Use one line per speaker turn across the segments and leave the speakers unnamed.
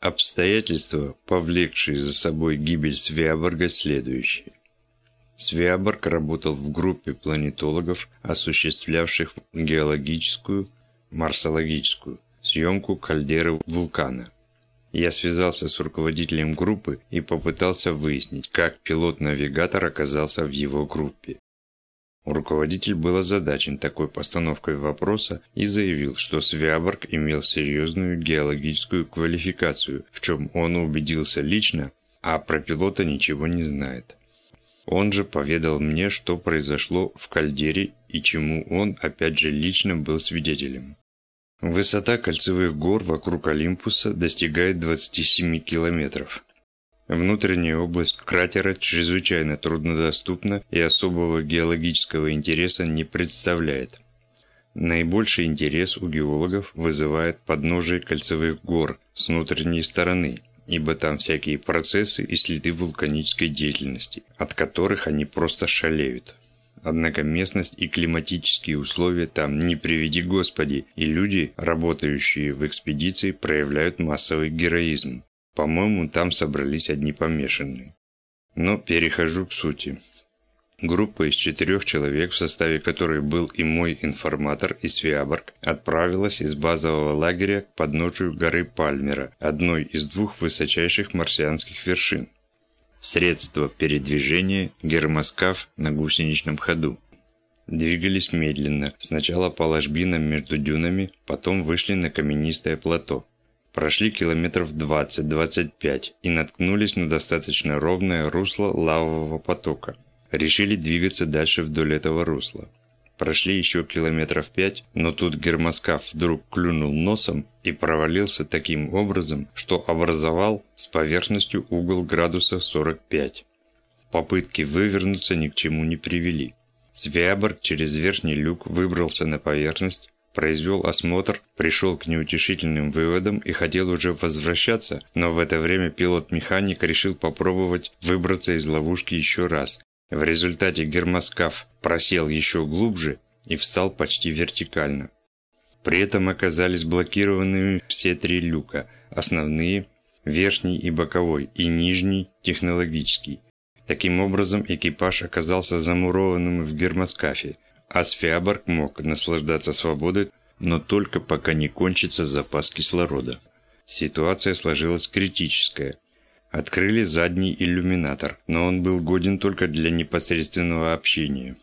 Обстоятельства, повлекшие за собой гибель Свиаборга, следующие. Свиаборг работал в группе планетологов, осуществлявших геологическую, марсологическую съемку кальдеры вулкана. Я связался с руководителем группы и попытался выяснить, как пилот-навигатор оказался в его группе. Руководитель был озадачен такой постановкой вопроса и заявил, что Свяборг имел серьезную геологическую квалификацию, в чем он убедился лично, а про пилота ничего не знает. Он же поведал мне, что произошло в кальдере и чему он, опять же, лично был свидетелем. Высота кольцевых гор вокруг Олимпуса достигает 27 километров. Внутренняя область кратера чрезвычайно труднодоступна и особого геологического интереса не представляет. Наибольший интерес у геологов вызывает подножие кольцевых гор с внутренней стороны, ибо там всякие процессы и следы вулканической деятельности, от которых они просто шалеют. Однако местность и климатические условия там не приведи Господи, и люди, работающие в экспедиции, проявляют массовый героизм. По-моему, там собрались одни помешанные. Но перехожу к сути. Группа из четырех человек, в составе которой был и мой информатор из Свиаборг, отправилась из базового лагеря к подножию горы Пальмера, одной из двух высочайших марсианских вершин. Средство передвижения – гермоскаф на гусеничном ходу. Двигались медленно, сначала по ложбинам между дюнами, потом вышли на каменистое плато. Прошли километров 20-25 и наткнулись на достаточно ровное русло лавового потока. Решили двигаться дальше вдоль этого русла. Прошли еще километров пять, но тут гермоскаф вдруг клюнул носом и провалился таким образом, что образовал с поверхностью угол градуса 45. Попытки вывернуться ни к чему не привели. Свиаборг через верхний люк выбрался на поверхность, произвел осмотр, пришел к неутешительным выводам и хотел уже возвращаться, но в это время пилот-механик решил попробовать выбраться из ловушки еще раз. В результате гермоскаф просел еще глубже и встал почти вертикально. При этом оказались блокированными все три люка – основные, верхний и боковой, и нижний – технологический. Таким образом, экипаж оказался замурованным в гермоскафе, а Сфиаборг мог наслаждаться свободой, но только пока не кончится запас кислорода. Ситуация сложилась критическая. Открыли задний иллюминатор, но он был годен только для непосредственного общения.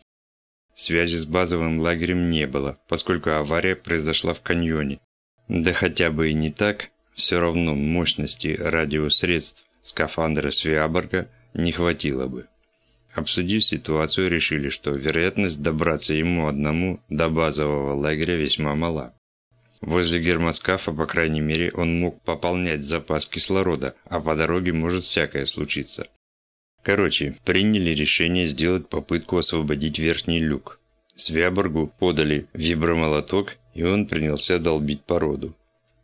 Связи с базовым лагерем не было, поскольку авария произошла в каньоне. Да хотя бы и не так, все равно мощности радиосредств скафандра Свиаборга не хватило бы. Обсудив ситуацию, решили, что вероятность добраться ему одному до базового лагеря весьма мала. Возле гермоскафа, по крайней мере, он мог пополнять запас кислорода, а по дороге может всякое случиться. Короче, приняли решение сделать попытку освободить верхний люк. Свяборгу подали вибромолоток, и он принялся долбить породу.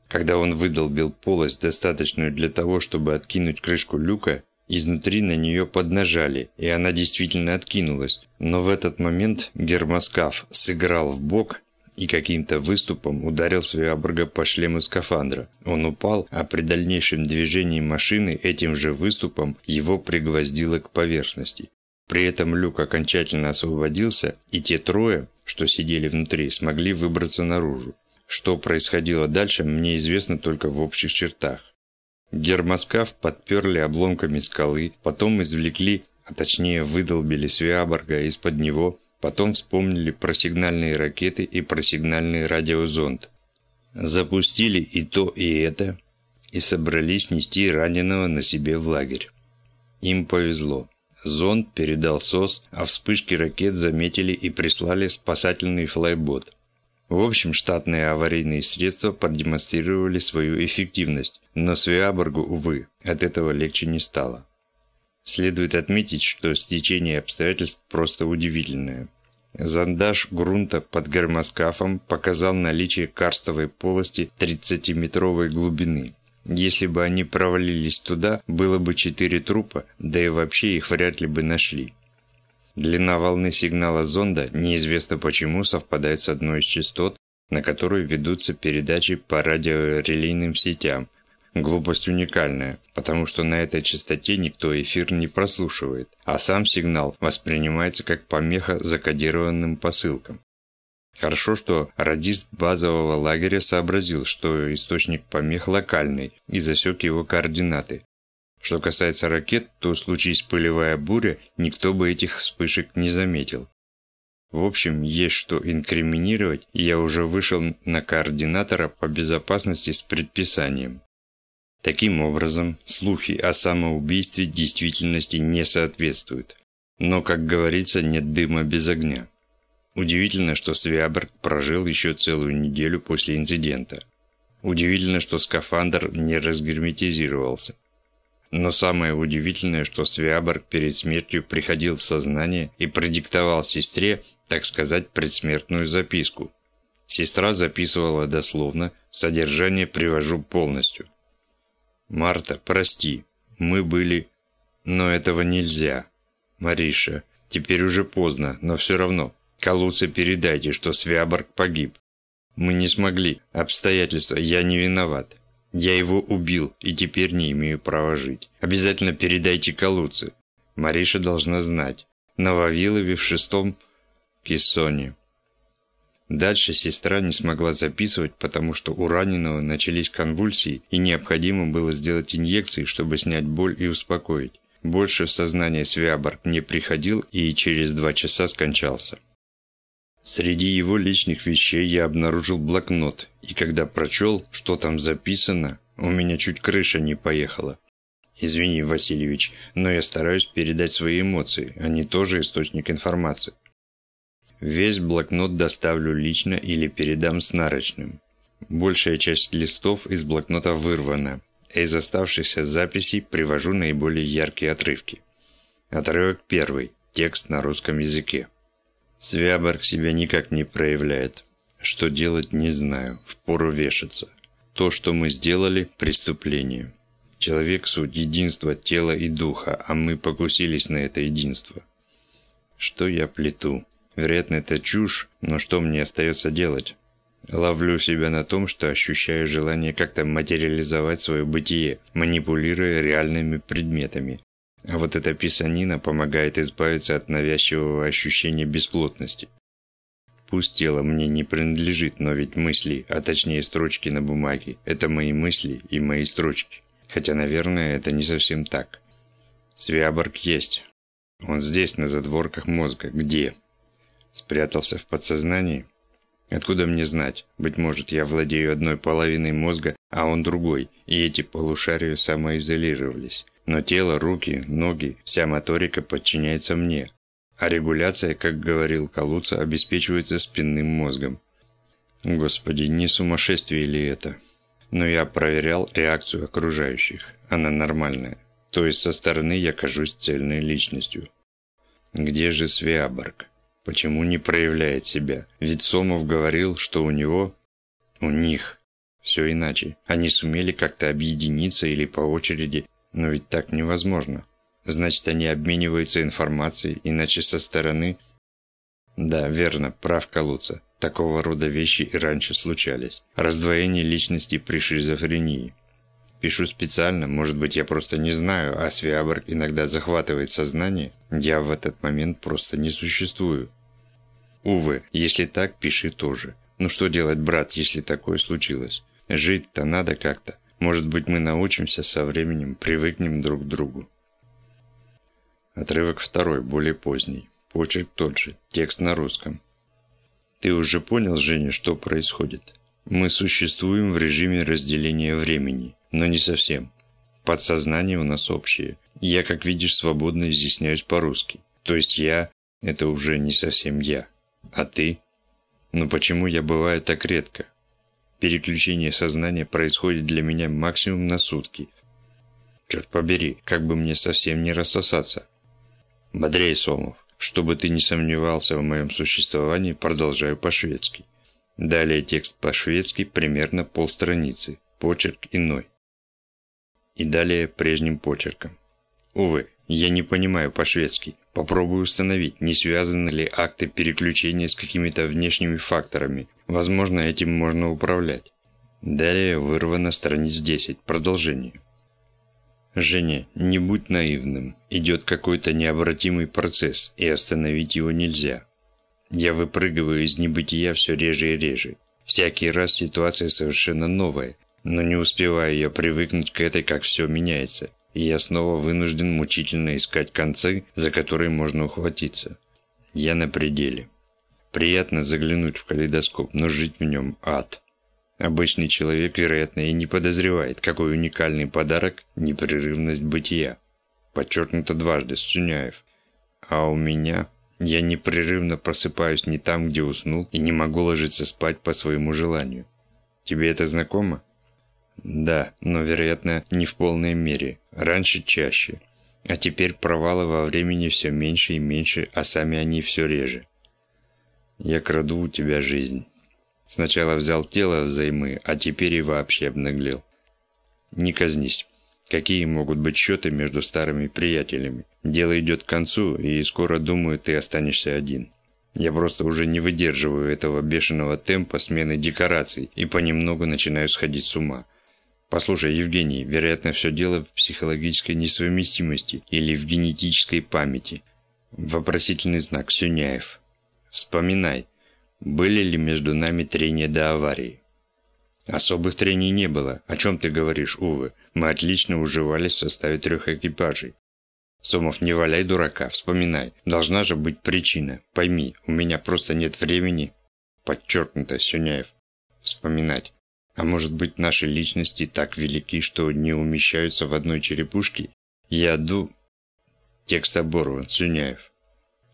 Когда он выдолбил полость, достаточную для того, чтобы откинуть крышку люка, Изнутри на нее поднажали, и она действительно откинулась. Но в этот момент гермоскаф сыграл в бок и каким-то выступом ударил Свиаборга по шлему скафандра. Он упал, а при дальнейшем движении машины этим же выступом его пригвоздило к поверхности. При этом люк окончательно освободился, и те трое, что сидели внутри, смогли выбраться наружу. Что происходило дальше, мне известно только в общих чертах. Гермоскаф подперли обломками скалы, потом извлекли, а точнее выдолбили Свиаборга из-под него, потом вспомнили про сигнальные ракеты и про сигнальный радиозонд. Запустили и то, и это, и собрались нести раненого на себе в лагерь. Им повезло. Зонд передал СОС, а вспышки ракет заметили и прислали спасательный флайбот. В общем, штатные аварийные средства продемонстрировали свою эффективность, но Свиаборгу, увы, от этого легче не стало. Следует отметить, что стечение обстоятельств просто удивительное. Зондаж грунта под гермоскафом показал наличие карстовой полости 30-метровой глубины. Если бы они провалились туда, было бы четыре трупа, да и вообще их вряд ли бы нашли. Длина волны сигнала зонда неизвестно почему совпадает с одной из частот, на которую ведутся передачи по радиорелейным сетям, Глупость уникальная, потому что на этой частоте никто эфир не прослушивает, а сам сигнал воспринимается как помеха закодированным посылкам. Хорошо, что радист базового лагеря сообразил, что источник помех локальный и засек его координаты. Что касается ракет, то случись пылевая буря, никто бы этих вспышек не заметил. В общем, есть что инкриминировать, и я уже вышел на координатора по безопасности с предписанием. Таким образом, слухи о самоубийстве действительности не соответствуют. Но, как говорится, нет дыма без огня. Удивительно, что Свяберг прожил еще целую неделю после инцидента. Удивительно, что скафандр не разгерметизировался. Но самое удивительное, что Свяберг перед смертью приходил в сознание и продиктовал сестре, так сказать, предсмертную записку. Сестра записывала дословно, содержание привожу полностью – «Марта, прости, мы были... Но этого нельзя. Мариша, теперь уже поздно, но все равно. Калуце передайте, что Свяборг погиб. Мы не смогли. Обстоятельства. Я не виноват. Я его убил и теперь не имею права жить. Обязательно передайте Калуце. Мариша должна знать. На Вавилове в шестом кессоне. Дальше сестра не смогла записывать, потому что у раненого начались конвульсии и необходимо было сделать инъекции, чтобы снять боль и успокоить. Больше в сознание Свяборг не приходил и через два часа скончался. Среди его личных вещей я обнаружил блокнот, и когда прочел, что там записано, у меня чуть крыша не поехала. Извини, Васильевич, но я стараюсь передать свои эмоции, они тоже источник информации. Весь блокнот доставлю лично или передам с нарочным. Большая часть листов из блокнота вырвана. Из оставшихся записей привожу наиболее яркие отрывки. Отрывок первый. Текст на русском языке. Свяборг себя никак не проявляет. Что делать, не знаю. Впору вешаться. То, что мы сделали – преступление. Человек – суть единства тела и духа, а мы покусились на это единство. Что я плету? Вероятно, это чушь, но что мне остается делать? Ловлю себя на том, что ощущаю желание как-то материализовать свое бытие, манипулируя реальными предметами. А вот эта писанина помогает избавиться от навязчивого ощущения бесплотности. Пусть тело мне не принадлежит, но ведь мысли, а точнее строчки на бумаге, это мои мысли и мои строчки. Хотя, наверное, это не совсем так. Свяборг есть. Он здесь, на задворках мозга. Где? Спрятался в подсознании? Откуда мне знать? Быть может, я владею одной половиной мозга, а он другой, и эти полушария самоизолировались. Но тело, руки, ноги, вся моторика подчиняется мне. А регуляция, как говорил Калуца, обеспечивается спинным мозгом. Господи, не сумасшествие ли это? Но я проверял реакцию окружающих. Она нормальная. То есть со стороны я кажусь цельной личностью. Где же Свеаборг? Почему не проявляет себя? Ведь Сомов говорил, что у него... У них. Все иначе. Они сумели как-то объединиться или по очереди, но ведь так невозможно. Значит, они обмениваются информацией, иначе со стороны... Да, верно, прав Калуца. Такого рода вещи и раньше случались. Раздвоение личности при шизофрении. Пишу специально, может быть, я просто не знаю, а Свиаборг иногда захватывает сознание. Я в этот момент просто не существую. Увы, если так, пиши тоже. Ну что делать, брат, если такое случилось? Жить-то надо как-то. Может быть, мы научимся со временем, привыкнем друг к другу. Отрывок второй, более поздний. Почерк тот же, текст на русском. Ты уже понял, Женя, что происходит? Мы существуем в режиме разделения времени но не совсем. Подсознание у нас общее. Я, как видишь, свободно изъясняюсь по-русски. То есть я – это уже не совсем я. А ты? Но почему я бываю так редко? Переключение сознания происходит для меня максимум на сутки. Черт побери, как бы мне совсем не рассосаться. Бодрей, Сомов, чтобы ты не сомневался в моем существовании, продолжаю по-шведски. Далее текст по-шведски примерно полстраницы, почерк иной и далее прежним почерком. Увы, я не понимаю по-шведски. Попробую установить, не связаны ли акты переключения с какими-то внешними факторами. Возможно, этим можно управлять. Далее вырвано страниц 10. Продолжение. Женя, не будь наивным. Идет какой-то необратимый процесс, и остановить его нельзя. Я выпрыгиваю из небытия все реже и реже. Всякий раз ситуация совершенно новая, но не успеваю я привыкнуть к этой, как все меняется, и я снова вынужден мучительно искать концы, за которые можно ухватиться. Я на пределе. Приятно заглянуть в калейдоскоп, но жить в нем ад. Обычный человек, вероятно, и не подозревает, какой уникальный подарок непрерывность бытия. Подчеркнуто дважды, Сюняев. А у меня... Я непрерывно просыпаюсь не там, где уснул, и не могу ложиться спать по своему желанию. Тебе это знакомо? Да, но, вероятно, не в полной мере. Раньше чаще. А теперь провалы во времени все меньше и меньше, а сами они все реже. Я краду у тебя жизнь. Сначала взял тело взаймы, а теперь и вообще обнаглел. Не казнись. Какие могут быть счеты между старыми приятелями? Дело идет к концу, и скоро, думаю, ты останешься один. Я просто уже не выдерживаю этого бешеного темпа смены декораций и понемногу начинаю сходить с ума. Послушай, Евгений, вероятно, все дело в психологической несовместимости или в генетической памяти. Вопросительный знак Сюняев. Вспоминай, были ли между нами трения до аварии? Особых трений не было. О чем ты говоришь, Увы? Мы отлично уживались в составе трех экипажей. Сомов, не валяй дурака, вспоминай. Должна же быть причина. Пойми, у меня просто нет времени. Подчеркнуто, Сюняев. Вспоминать. А может быть, наши личности так велики, что не умещаются в одной черепушке? Я ду... Текст оборван, Сюняев.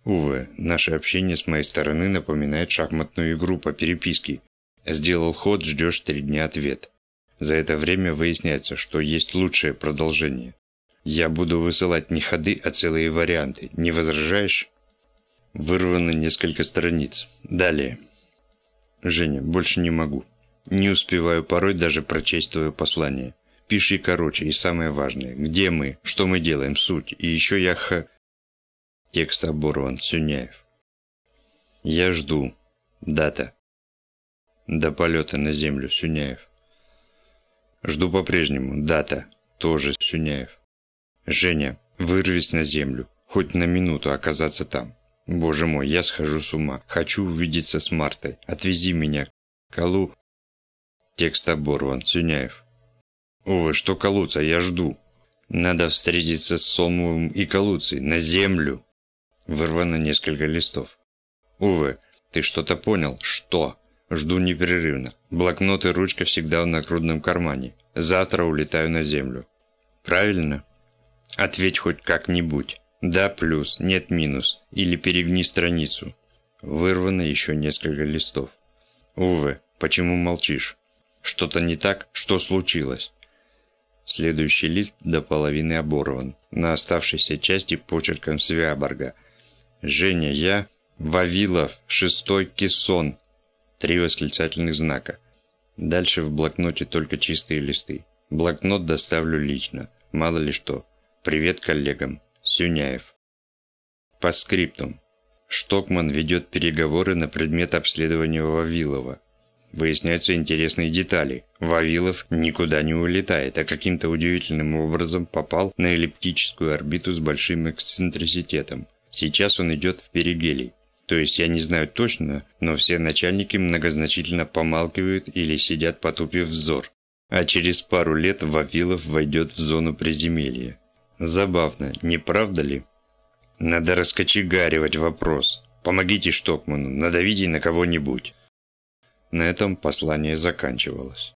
Увы, наше общение с моей стороны напоминает шахматную игру по переписке. Сделал ход, ждешь три дня ответ. За это время выясняется, что есть лучшее продолжение. Я буду высылать не ходы, а целые варианты. Не возражаешь? Вырвано несколько страниц. Далее. Женя, больше не могу. Не успеваю порой даже прочесть твое послание. Пиши короче и самое важное. Где мы? Что мы делаем? Суть. И еще я х... Текст оборван. Сюняев. Я жду. Дата. До полета на землю. Сюняев. Жду по-прежнему. Дата. Тоже Сюняев. Женя, вырвись на землю. Хоть на минуту оказаться там. Боже мой, я схожу с ума. Хочу увидеться с Мартой. Отвези меня. Колу... Текст оборван. Сюняев. Увы, что колуться, я жду. Надо встретиться с Сомовым и Калуцей. На землю. Вырвано несколько листов. Увы, ты что-то понял? Что? Жду непрерывно. Блокнот и ручка всегда в нагрудном кармане. Завтра улетаю на землю. Правильно? Ответь хоть как-нибудь. Да плюс, нет минус. Или перегни страницу. Вырвано еще несколько листов. Увы, почему молчишь? Что-то не так? Что случилось? Следующий лист до половины оборван. На оставшейся части почерком Свяборга. Женя, я... Вавилов, шестой кессон. Три восклицательных знака. Дальше в блокноте только чистые листы. Блокнот доставлю лично. Мало ли что. Привет коллегам. Сюняев. По скриптум. Штокман ведет переговоры на предмет обследования Вавилова выясняются интересные детали. Вавилов никуда не улетает, а каким-то удивительным образом попал на эллиптическую орбиту с большим эксцентриситетом. Сейчас он идет в перигелий. То есть я не знаю точно, но все начальники многозначительно помалкивают или сидят потупив взор. А через пару лет Вавилов войдет в зону приземелья. Забавно, не правда ли? Надо раскочегаривать вопрос. Помогите Штокману, надавите на кого-нибудь. На этом послание заканчивалось.